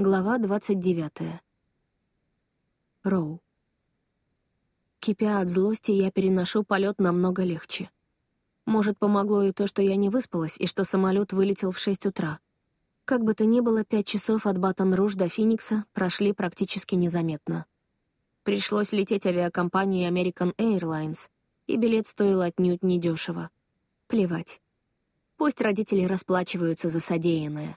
Глава 29. Роу. Кипя от злости, я переношу полет намного легче. Может, помогло и то, что я не выспалась, и что самолет вылетел в 6 утра. Как бы то ни было, пять часов от Батон-Руж до Финикса прошли практически незаметно. Пришлось лететь авиакомпанией American Airlines, и билет стоил отнюдь недешево. Плевать. Пусть родители расплачиваются за содеянное.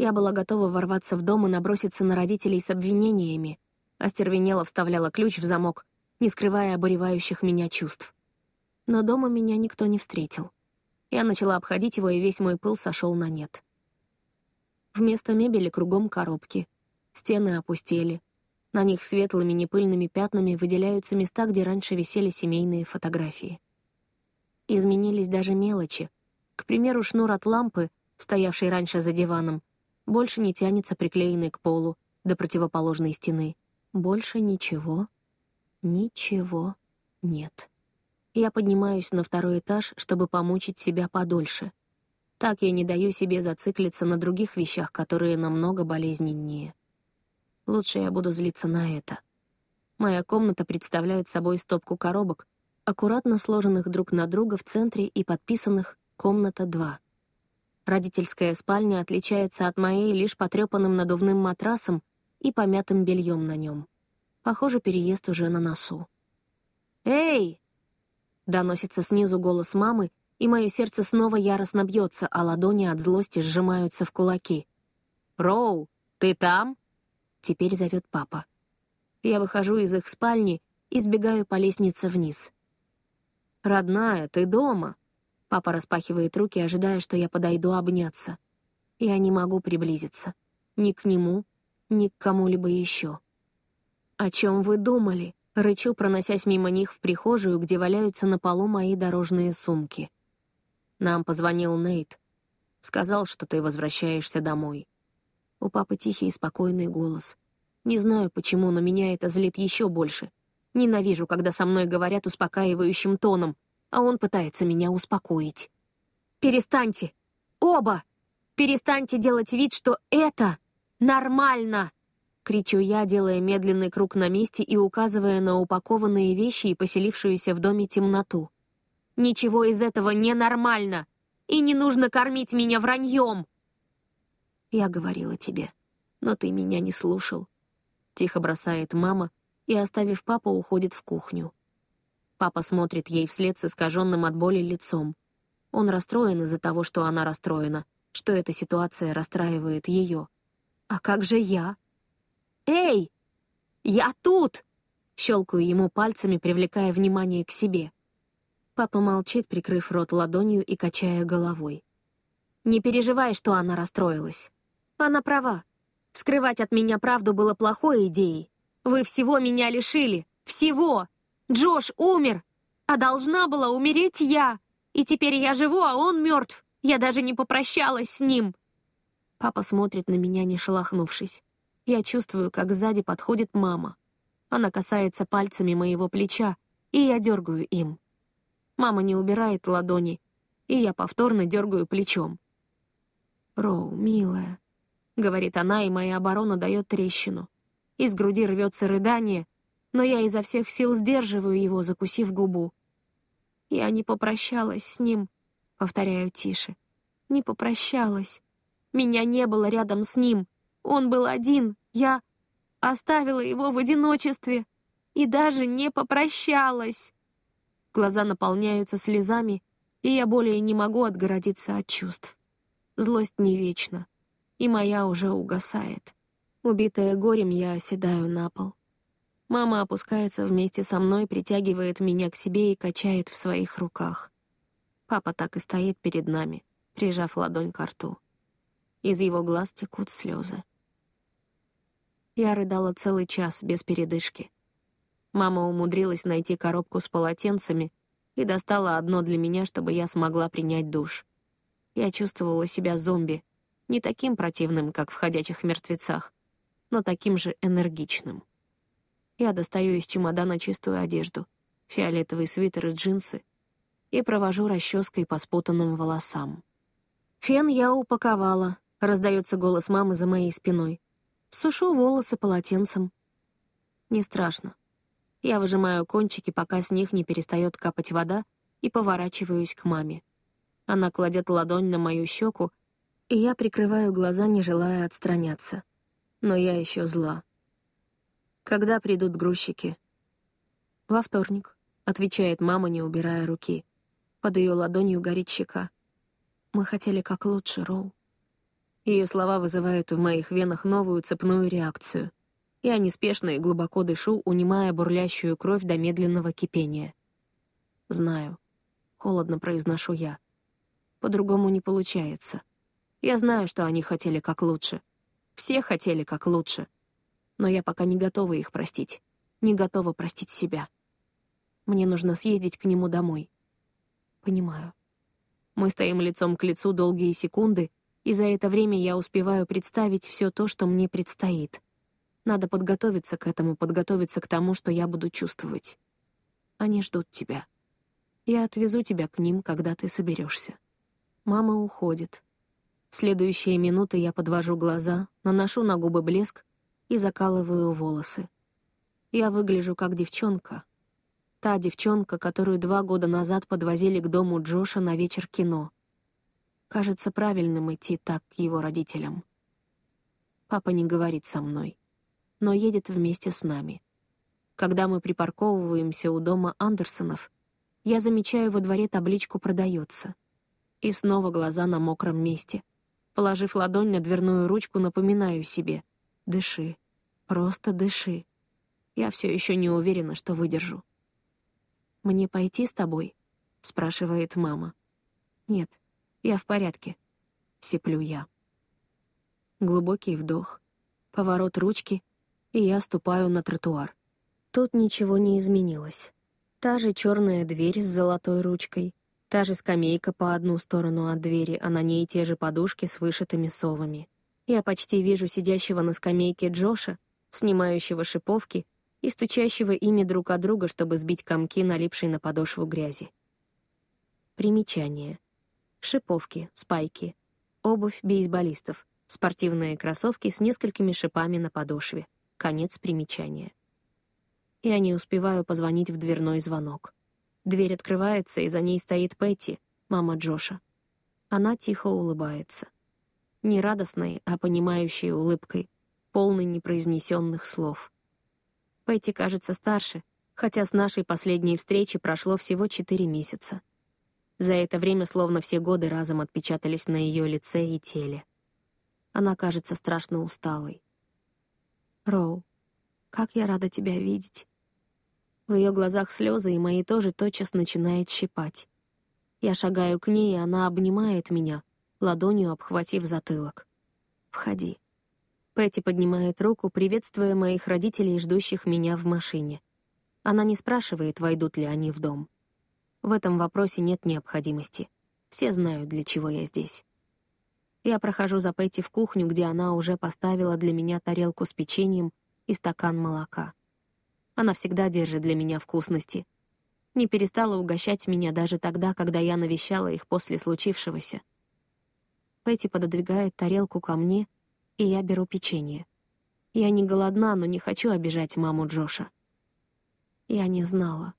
Я была готова ворваться в дом и наброситься на родителей с обвинениями, остервенело вставляла ключ в замок, не скрывая обуревающих меня чувств. Но дома меня никто не встретил. Я начала обходить его, и весь мой пыл сошел на нет. Вместо мебели кругом коробки. Стены опустели. На них светлыми непыльными пятнами выделяются места, где раньше висели семейные фотографии. Изменились даже мелочи. К примеру, шнур от лампы, стоявший раньше за диваном, больше не тянется приклеенный к полу до противоположной стены. Больше ничего, ничего нет. Я поднимаюсь на второй этаж, чтобы помучить себя подольше. Так я не даю себе зациклиться на других вещах, которые намного болезненнее. Лучше я буду злиться на это. Моя комната представляет собой стопку коробок, аккуратно сложенных друг на друга в центре и подписанных «Комната 2». Родительская спальня отличается от моей лишь потрепанным надувным матрасом и помятым бельем на нем. Похоже, переезд уже на носу. «Эй!» — доносится снизу голос мамы, и мое сердце снова яростно бьется, а ладони от злости сжимаются в кулаки. «Роу, ты там?» — теперь зовет папа. Я выхожу из их спальни и сбегаю по лестнице вниз. «Родная, ты дома?» Папа распахивает руки, ожидая, что я подойду обняться. Я не могу приблизиться. Ни к нему, ни к кому-либо еще. «О чем вы думали?» — рычу, проносясь мимо них в прихожую, где валяются на полу мои дорожные сумки. Нам позвонил Нейт. Сказал, что ты возвращаешься домой. У папы тихий и спокойный голос. Не знаю почему, но меня это злит еще больше. Ненавижу, когда со мной говорят успокаивающим тоном, а он пытается меня успокоить. «Перестаньте! Оба! Перестаньте делать вид, что это нормально!» Кричу я, делая медленный круг на месте и указывая на упакованные вещи и поселившуюся в доме темноту. Ничего из этого не нормально, и не нужно кормить меня враньем. Я говорила тебе, но ты меня не слушал. Тихо бросает мама и, оставив папу, уходит в кухню. Папа смотрит ей вслед с искаженным от боли лицом. Он расстроен из-за того, что она расстроена, что эта ситуация расстраивает ее. А как же я? «Эй! Я тут!» Щелкаю ему пальцами, привлекая внимание к себе. Папа молчит, прикрыв рот ладонью и качая головой. «Не переживай, что она расстроилась. Она права. Скрывать от меня правду было плохой идеей. Вы всего меня лишили. Всего! Джош умер! А должна была умереть я! И теперь я живу, а он мертв. Я даже не попрощалась с ним!» Папа смотрит на меня, не шелохнувшись. Я чувствую, как сзади подходит мама. Она касается пальцами моего плеча, и я дергаю им. Мама не убирает ладони, и я повторно дергаю плечом. «Роу, милая», — говорит она, и моя оборона дает трещину. Из груди рвется рыдание, но я изо всех сил сдерживаю его, закусив губу. «Я не попрощалась с ним», — повторяю тише. «Не попрощалась. Меня не было рядом с ним. Он был один. Я оставила его в одиночестве и даже не попрощалась». Глаза наполняются слезами, и я более не могу отгородиться от чувств. Злость не вечна, и моя уже угасает. Убитая горем, я оседаю на пол. Мама опускается вместе со мной, притягивает меня к себе и качает в своих руках. Папа так и стоит перед нами, прижав ладонь к рту. Из его глаз текут слезы. Я рыдала целый час без передышки. Мама умудрилась найти коробку с полотенцами и достала одно для меня, чтобы я смогла принять душ. Я чувствовала себя зомби, не таким противным, как в «Ходячих мертвецах», но таким же энергичным. Я достаю из чемодана чистую одежду, фиолетовый свитер и джинсы и провожу расческой по спутанным волосам. Фен я упаковала, раздается голос мамы за моей спиной. Сушу волосы полотенцем. Не страшно. Я выжимаю кончики, пока с них не перестает капать вода, и поворачиваюсь к маме. Она кладет ладонь на мою щеку, и я прикрываю глаза, не желая отстраняться. Но я еще зла. Когда придут грузчики? Во вторник, отвечает мама, не убирая руки. Под ее ладонью горит щека. Мы хотели как лучше, Роу. Ее слова вызывают в моих венах новую цепную реакцию. Я неспешно и глубоко дышу, унимая бурлящую кровь до медленного кипения. Знаю. Холодно произношу я. По-другому не получается. Я знаю, что они хотели как лучше. Все хотели как лучше. Но я пока не готова их простить. Не готова простить себя. Мне нужно съездить к нему домой. Понимаю. Мы стоим лицом к лицу долгие секунды, и за это время я успеваю представить все то, что мне предстоит. Надо подготовиться к этому, подготовиться к тому, что я буду чувствовать. Они ждут тебя. Я отвезу тебя к ним, когда ты соберешься. Мама уходит. Следующие минуты я подвожу глаза, наношу на губы блеск и закалываю волосы. Я выгляжу как девчонка. Та девчонка, которую два года назад подвозили к дому Джоша на вечер кино. Кажется правильным идти так к его родителям. Папа не говорит со мной, но едет вместе с нами. Когда мы припарковываемся у дома Андерсонов, я замечаю во дворе табличку «Продается». И снова глаза на мокром месте. Положив ладонь на дверную ручку, напоминаю себе «Дыши, просто дыши». Я все еще не уверена, что выдержу. «Мне пойти с тобой?» — спрашивает мама. «Нет, я в порядке», — сиплю я. Глубокий вдох, поворот ручки, и я ступаю на тротуар. Тут ничего не изменилось. Та же черная дверь с золотой ручкой, Та же скамейка по одну сторону от двери, а на ней те же подушки с вышитыми совами. Я почти вижу сидящего на скамейке Джоша, снимающего шиповки и стучащего ими друг от друга, чтобы сбить комки, налипшие на подошву грязи. Примечание. Шиповки, спайки, обувь бейсболистов, спортивные кроссовки с несколькими шипами на подошве. Конец примечания. Я не успеваю позвонить в дверной звонок. Дверь открывается, и за ней стоит Пэтти, мама Джоша. Она тихо улыбается. Не радостной, а понимающей улыбкой, полной непроизнесенных слов. Пэтти кажется старше, хотя с нашей последней встречи прошло всего четыре месяца. За это время словно все годы разом отпечатались на ее лице и теле. Она кажется страшно усталой. «Роу, как я рада тебя видеть!» В ее глазах слезы, и мои тоже тотчас начинает щипать. Я шагаю к ней, и она обнимает меня, ладонью обхватив затылок. «Входи». Пэтти поднимает руку, приветствуя моих родителей, ждущих меня в машине. Она не спрашивает, войдут ли они в дом. В этом вопросе нет необходимости. Все знают, для чего я здесь. Я прохожу за Пэтти в кухню, где она уже поставила для меня тарелку с печеньем и стакан молока. Она всегда держит для меня вкусности. Не перестала угощать меня даже тогда, когда я навещала их после случившегося. Пэтти пододвигает тарелку ко мне, и я беру печенье. Я не голодна, но не хочу обижать маму Джоша. Я не знала.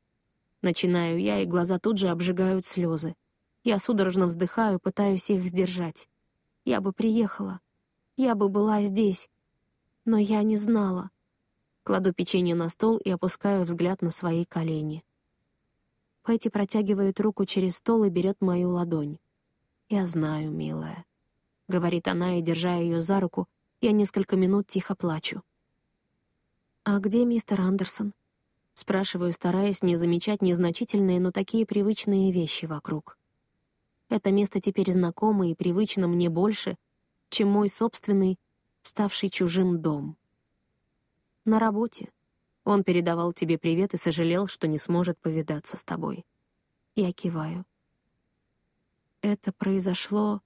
Начинаю я, и глаза тут же обжигают слезы. Я судорожно вздыхаю, пытаюсь их сдержать. Я бы приехала. Я бы была здесь. Но я не знала. Кладу печенье на стол и опускаю взгляд на свои колени. Пэтти протягивает руку через стол и берет мою ладонь. «Я знаю, милая», — говорит она, и, держа ее за руку, я несколько минут тихо плачу. «А где мистер Андерсон?» — спрашиваю, стараясь не замечать незначительные, но такие привычные вещи вокруг. Это место теперь знакомо и привычно мне больше, чем мой собственный, ставший чужим дом. На работе. Он передавал тебе привет и сожалел, что не сможет повидаться с тобой. Я киваю. Это произошло...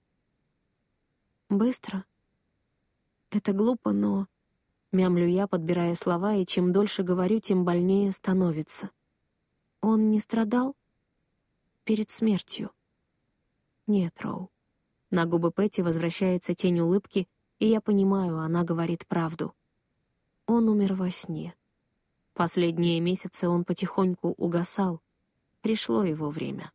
быстро. Это глупо, но... Мямлю я, подбирая слова, и чем дольше говорю, тем больнее становится. Он не страдал? Перед смертью. Нет, Роу. На губы Пэти возвращается тень улыбки, И я понимаю, она говорит правду. Он умер во сне. Последние месяцы он потихоньку угасал. Пришло его время.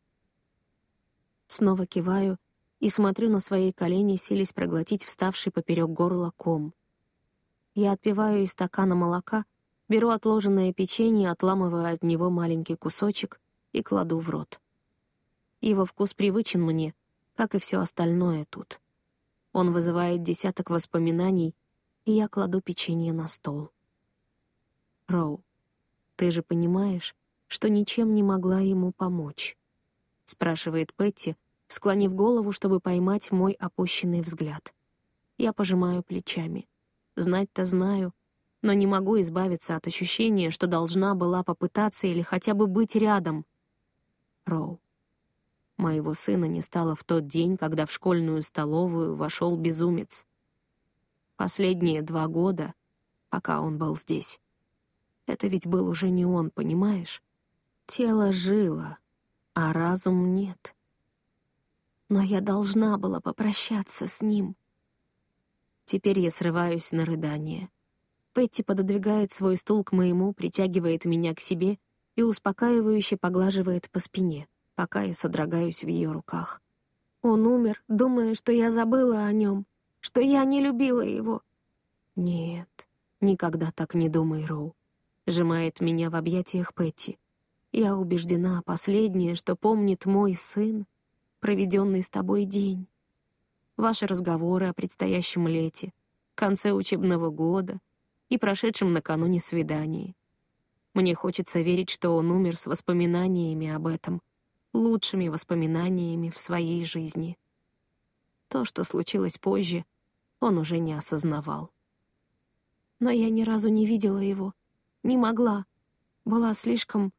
Снова киваю и смотрю на свои колени, силясь проглотить вставший поперек горла ком. Я отпиваю из стакана молока, беру отложенное печенье, отламываю от него маленький кусочек и кладу в рот. Его вкус привычен мне, как и все остальное тут. Он вызывает десяток воспоминаний, и я кладу печенье на стол. Роу, ты же понимаешь, что ничем не могла ему помочь? Спрашивает Петти, склонив голову, чтобы поймать мой опущенный взгляд. Я пожимаю плечами. Знать-то знаю, но не могу избавиться от ощущения, что должна была попытаться или хотя бы быть рядом. Роу. Моего сына не стало в тот день, когда в школьную столовую вошел безумец. Последние два года, пока он был здесь. Это ведь был уже не он, понимаешь? Тело жило, а разум нет. Но я должна была попрощаться с ним. Теперь я срываюсь на рыдание. Петти пододвигает свой стул к моему, притягивает меня к себе и успокаивающе поглаживает по спине, пока я содрогаюсь в ее руках. Он умер, думая, что я забыла о нем, что я не любила его. Нет, никогда так не думай, Роу. Сжимает меня в объятиях Петти. Я убеждена, последнее, что помнит мой сын, проведенный с тобой день. Ваши разговоры о предстоящем лете, конце учебного года и прошедшем накануне свидании. Мне хочется верить, что он умер с воспоминаниями об этом, лучшими воспоминаниями в своей жизни. То, что случилось позже, он уже не осознавал. Но я ни разу не видела его, не могла, была слишком,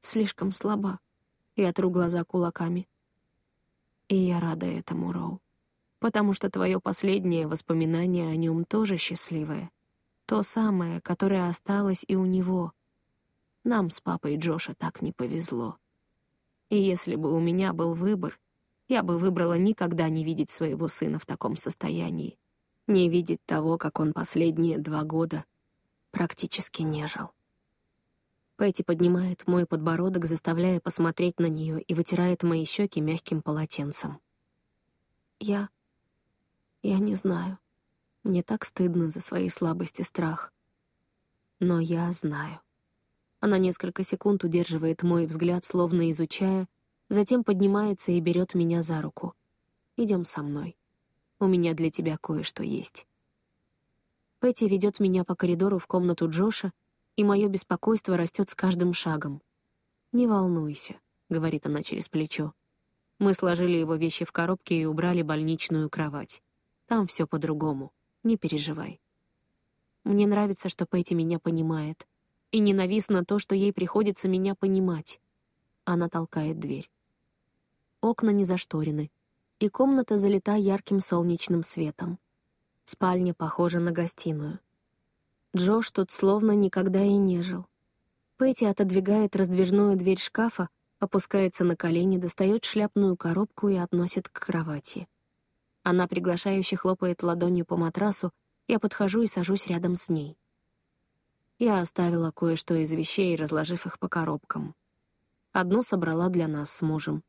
слишком слаба. И отру глаза кулаками. И я рада этому, Роу. Потому что твое последнее воспоминание о нем тоже счастливое. То самое, которое осталось и у него. Нам с папой Джоша так не повезло. И если бы у меня был выбор, я бы выбрала никогда не видеть своего сына в таком состоянии. Не видеть того, как он последние два года практически не жил. Пэти поднимает мой подбородок, заставляя посмотреть на нее и вытирает мои щеки мягким полотенцем. Я... я не знаю. Мне так стыдно за свои слабости страх. Но я знаю. Она несколько секунд удерживает мой взгляд, словно изучая, затем поднимается и берет меня за руку. Идем со мной. У меня для тебя кое-что есть. Пэтти ведет меня по коридору в комнату Джоша, и мое беспокойство растет с каждым шагом. «Не волнуйся», — говорит она через плечо. Мы сложили его вещи в коробке и убрали больничную кровать. Там все по-другому. Не переживай. Мне нравится, что Пэти меня понимает. И ненавистно то, что ей приходится меня понимать. Она толкает дверь. Окна не зашторены, и комната залита ярким солнечным светом. Спальня похожа на гостиную. Джош тут словно никогда и не жил. Пэти отодвигает раздвижную дверь шкафа, опускается на колени, достает шляпную коробку и относит к кровати. Она приглашающе хлопает ладонью по матрасу, я подхожу и сажусь рядом с ней. Я оставила кое-что из вещей, разложив их по коробкам. Одну собрала для нас с мужем,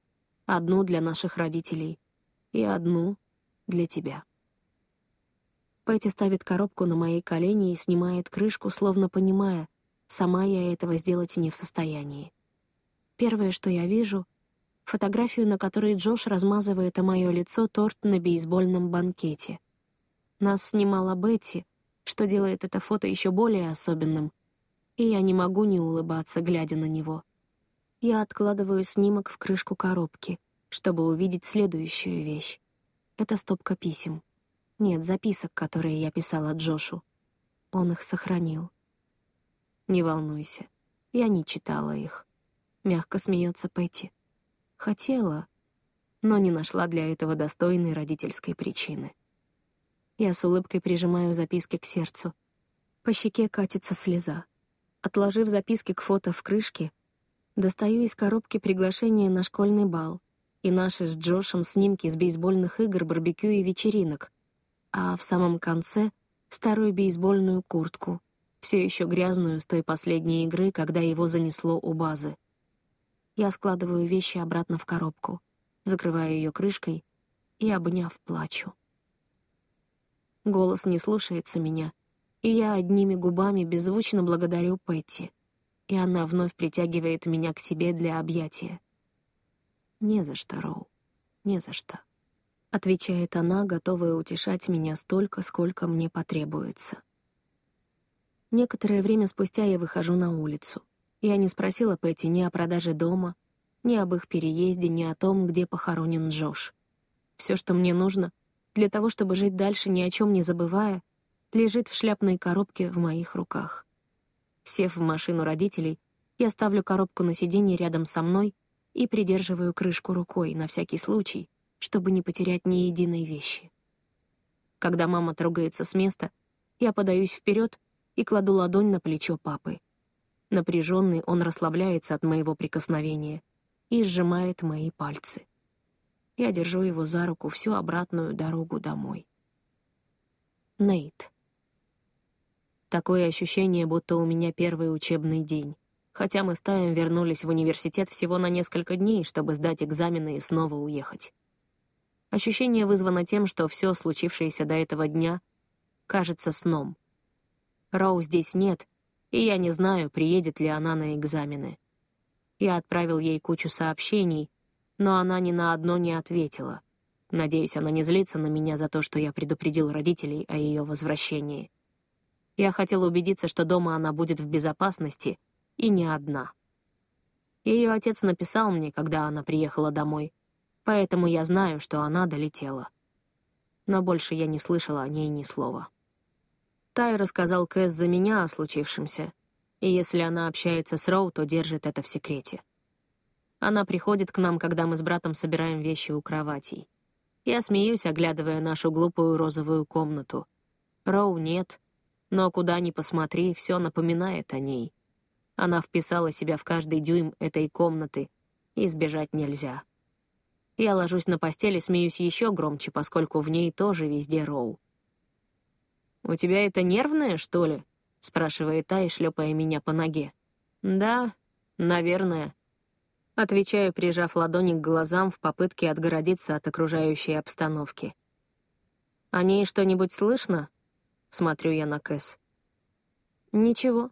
одну для наших родителей и одну для тебя. Пэти ставит коробку на мои колени и снимает крышку, словно понимая, сама я этого сделать не в состоянии. Первое, что я вижу — фотографию, на которой Джош размазывает о мое лицо торт на бейсбольном банкете. Нас снимала Бетти, что делает это фото еще более особенным, и я не могу не улыбаться, глядя на него. Я откладываю снимок в крышку коробки, чтобы увидеть следующую вещь. Это стопка писем. Нет, записок, которые я писала Джошу. Он их сохранил. Не волнуйся, я не читала их. Мягко смеется Пэтти. Хотела, но не нашла для этого достойной родительской причины. Я с улыбкой прижимаю записки к сердцу. По щеке катится слеза. Отложив записки к фото в крышке, достаю из коробки приглашение на школьный бал и наши с Джошем снимки с бейсбольных игр, барбекю и вечеринок, а в самом конце — старую бейсбольную куртку, все еще грязную с той последней игры, когда его занесло у базы. Я складываю вещи обратно в коробку, закрываю ее крышкой и, обняв, плачу. Голос не слушается меня, и я одними губами беззвучно благодарю Петти, и она вновь притягивает меня к себе для объятия. «Не за что, Роу, не за что», — отвечает она, готовая утешать меня столько, сколько мне потребуется. Некоторое время спустя я выхожу на улицу. Я не спросила Пэти ни о продаже дома, ни об их переезде, ни о том, где похоронен Джош. Все, что мне нужно, для того, чтобы жить дальше, ни о чем не забывая, лежит в шляпной коробке в моих руках. Сев в машину родителей, я ставлю коробку на сиденье рядом со мной и придерживаю крышку рукой на всякий случай, чтобы не потерять ни единой вещи. Когда мама трогается с места, я подаюсь вперед и кладу ладонь на плечо папы. Напряженный он расслабляется от моего прикосновения и сжимает мои пальцы. Я держу его за руку всю обратную дорогу домой. Нейт. Такое ощущение, будто у меня первый учебный день. Хотя мы с Таем вернулись в университет всего на несколько дней, чтобы сдать экзамены и снова уехать. Ощущение вызвано тем, что все случившееся до этого дня кажется сном. Роу здесь нет, и я не знаю, приедет ли она на экзамены. Я отправил ей кучу сообщений, но она ни на одно не ответила. Надеюсь, она не злится на меня за то, что я предупредил родителей о ее возвращении. Я хотел убедиться, что дома она будет в безопасности и не одна. Ее отец написал мне, когда она приехала домой, поэтому я знаю, что она долетела. Но больше я не слышала о ней ни слова. Тай рассказал Кэс за меня о случившемся, и если она общается с Роу, то держит это в секрете. Она приходит к нам, когда мы с братом собираем вещи у кроватей. Я смеюсь, оглядывая нашу глупую розовую комнату. Роу нет, но куда ни посмотри, все напоминает о ней. Она вписала себя в каждый дюйм этой комнаты, и сбежать нельзя. Я ложусь на постели, смеюсь еще громче, поскольку в ней тоже везде Роу. «У тебя это нервное, что ли?» — спрашивает Тай, шлепая меня по ноге. «Да, наверное». Отвечаю, прижав ладони к глазам в попытке отгородиться от окружающей обстановки. «О ней что-нибудь слышно?» — смотрю я на Кэс. «Ничего.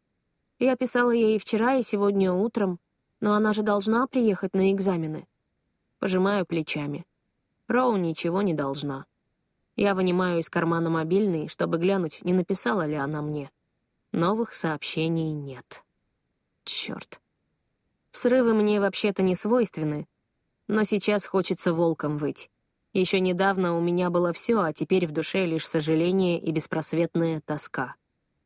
Я писала ей вчера и сегодня утром, но она же должна приехать на экзамены». Пожимаю плечами. Роу ничего не должна. Я вынимаю из кармана мобильный, чтобы глянуть, не написала ли она мне. Новых сообщений нет. Черт. Срывы мне вообще-то не свойственны, но сейчас хочется волком выть. Еще недавно у меня было все, а теперь в душе лишь сожаление и беспросветная тоска.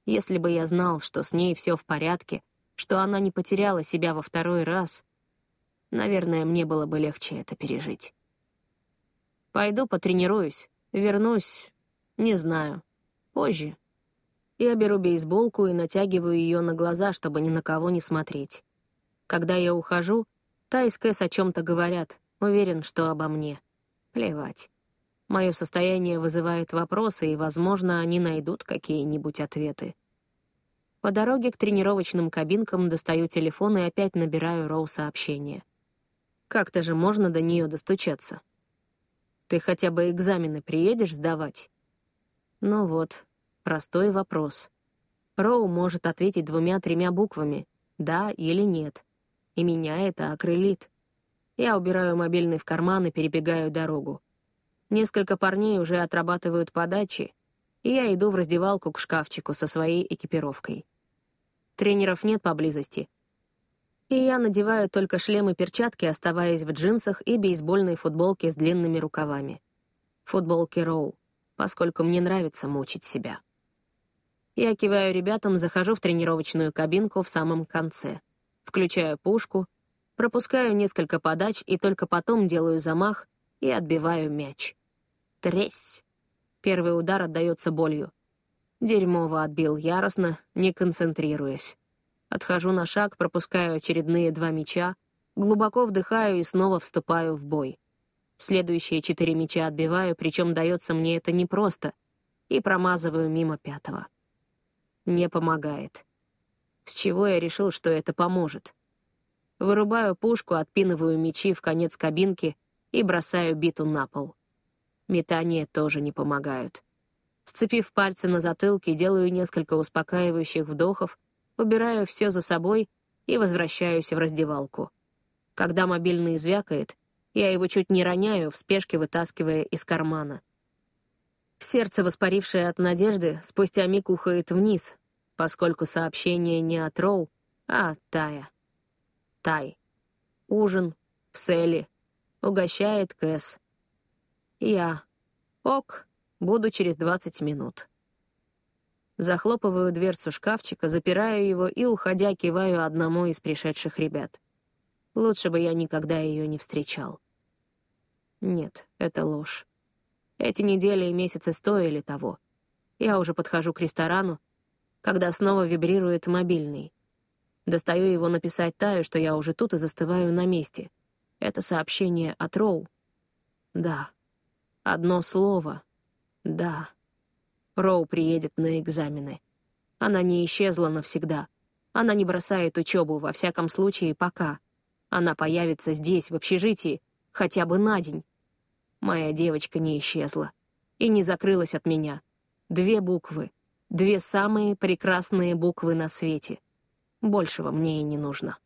Если бы я знал, что с ней все в порядке, что она не потеряла себя во второй раз, наверное, мне было бы легче это пережить. Пойду потренируюсь, Вернусь, не знаю, позже. Я беру бейсболку и натягиваю ее на глаза, чтобы ни на кого не смотреть. Когда я ухожу, Тай с Кэс о чем-то говорят, уверен, что обо мне. Плевать. Мое состояние вызывает вопросы, и, возможно, они найдут какие-нибудь ответы. По дороге к тренировочным кабинкам достаю телефон и опять набираю Роу сообщение. Как-то же можно до нее достучаться. Ты хотя бы экзамены приедешь сдавать? Ну вот, простой вопрос. Роу может ответить двумя-тремя буквами «да» или «нет». И меня это окрылит. Я убираю мобильный в карман и перебегаю дорогу. Несколько парней уже отрабатывают подачи, и я иду в раздевалку к шкафчику со своей экипировкой. Тренеров нет поблизости — и я надеваю только шлем и перчатки, оставаясь в джинсах и бейсбольной футболке с длинными рукавами. Футболки Роу, поскольку мне нравится мучить себя. Я киваю ребятам, захожу в тренировочную кабинку в самом конце. Включаю пушку, пропускаю несколько подач и только потом делаю замах и отбиваю мяч. Тресь! Первый удар отдается болью. Дерьмово отбил яростно, не концентрируясь. Отхожу на шаг, пропускаю очередные два мяча, глубоко вдыхаю и снова вступаю в бой. Следующие четыре мяча отбиваю, причем дается мне это непросто. и промазываю мимо пятого. Не помогает. С чего я решил, что это поможет? Вырубаю пушку, отпинываю мечи в конец кабинки и бросаю биту на пол. Метания тоже не помогают. Сцепив пальцы на затылке, делаю несколько успокаивающих вдохов, убираю все за собой и возвращаюсь в раздевалку. Когда мобильный звякает, я его чуть не роняю, в спешке вытаскивая из кармана. Сердце, воспарившее от надежды, спустя миг ухает вниз, поскольку сообщение не от Роу, а от Тая. Тай. Ужин. В селе. Угощает Кэс. Я. Ок. Буду через 20 минут. Захлопываю дверцу шкафчика, запираю его и, уходя, киваю одному из пришедших ребят. Лучше бы я никогда ее не встречал. Нет, это ложь. Эти недели и месяцы стоили того. Я уже подхожу к ресторану, когда снова вибрирует мобильный. Достаю его написать Таю, что я уже тут и застываю на месте. Это сообщение от Роу. Да. Одно слово. Да. Роу приедет на экзамены. Она не исчезла навсегда. Она не бросает учебу, во всяком случае, пока. Она появится здесь, в общежитии, хотя бы на день. Моя девочка не исчезла. И не закрылась от меня. Две буквы. Две самые прекрасные буквы на свете — Большего мне и не нужно.